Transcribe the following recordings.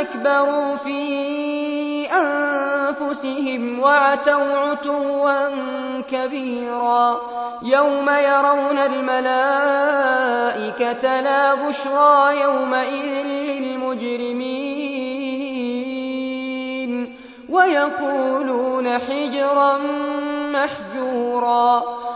استكبروا في أنفسهم وعتوا عتوا كبيرا يوم يرون الملائكة لا بشرى يومئذ للمجرمين ويقولون حجرا محجورا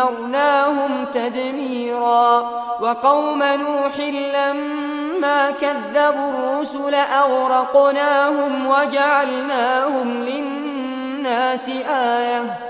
فدمرناهم تدميرا وقوم نوح لما كذبوا الرسل أغرقناهم وجعلناهم للناس آية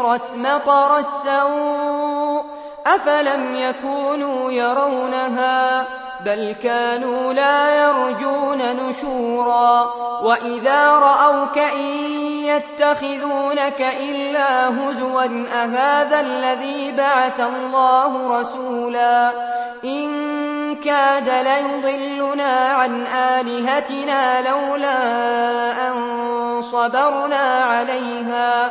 أمطرت مطر السوء أفلم يكونوا يرونها بل كانوا لا يرجون نشورا وإذا رأوك إن يتخذونك إلا هزوا أهذا الذي بعث الله رسولا إن كاد ليضلنا عن آلهتنا لولا أن صبرنا عليها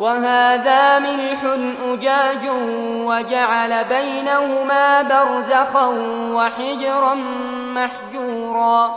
وهذا ملح أجاج وجعل بينهما برزخا وحجرا محجورا